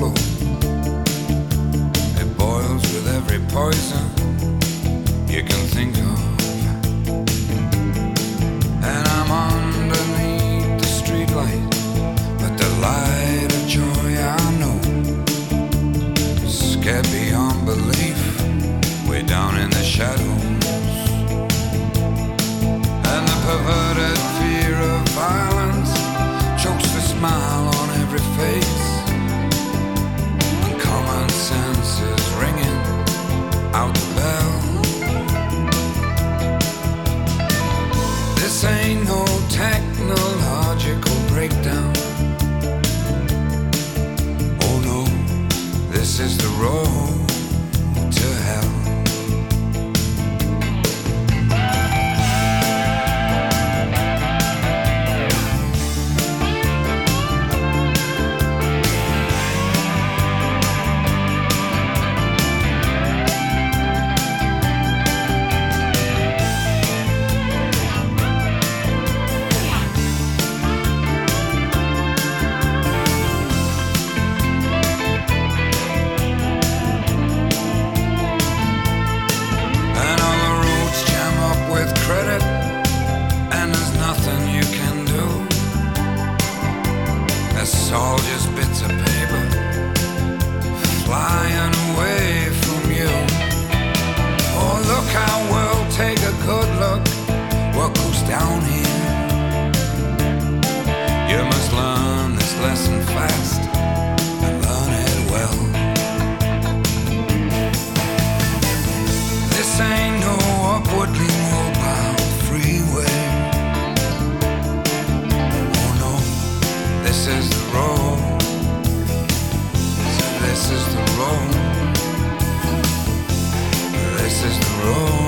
ocean. It boils with every poison you can think of. And I'm underneath the streetlight, but the light of joy I know is scared beyond belief. Way down in the shadows, and the perverted. down here. You must learn this lesson fast and learn it well. This ain't no upwardly mobile freeway. Oh no, this is the road. So this is the road. This is the road.